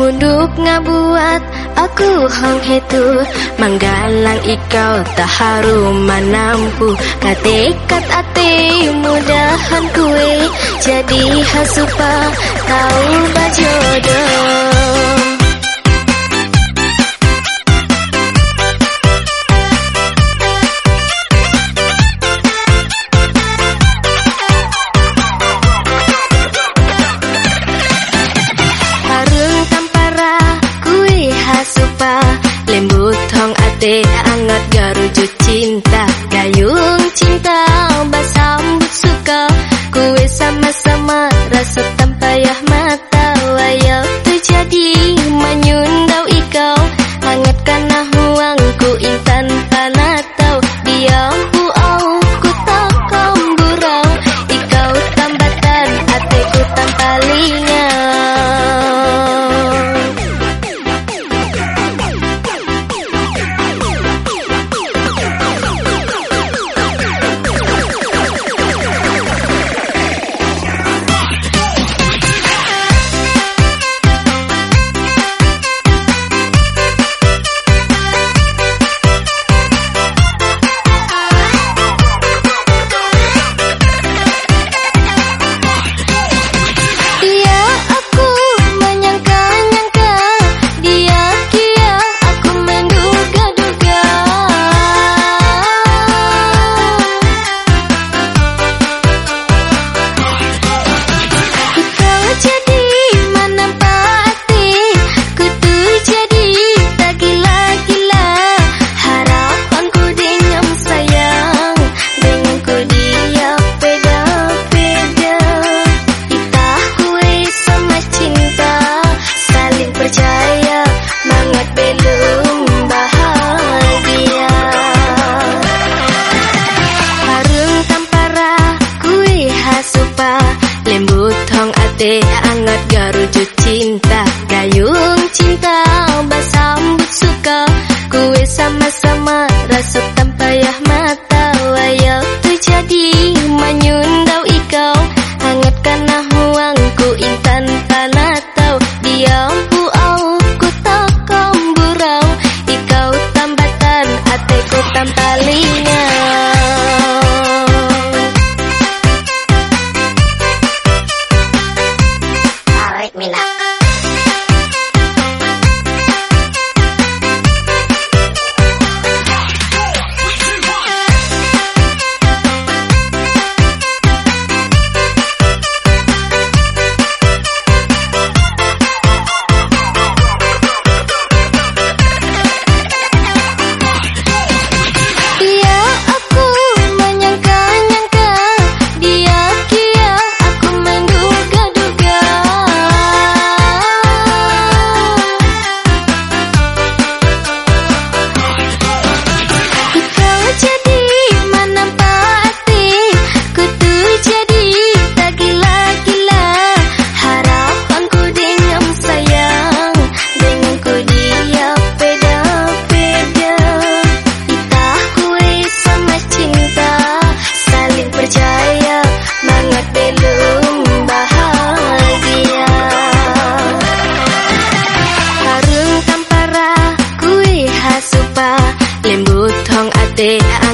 Cukup ngabuat aku hong itu Manggalang ikau harum manampu. Katekat ate mudahan kue. Jadi hasupa tahu bajodoh ate angat garuju cinta. Gayung cinta basambut suka. Kue sama-sama rasa tanpa yah mata. Wayau terjadi ate hangat garuju cinta Gayung cinta basam suka Kue sama-sama rasa tanpa yah mata Wayau terjadi menyundau ikau Hangat Hangatkan huangku intan tanah tau Diam au ku tak burau Ikau tambatan ateku tanpa lingan day.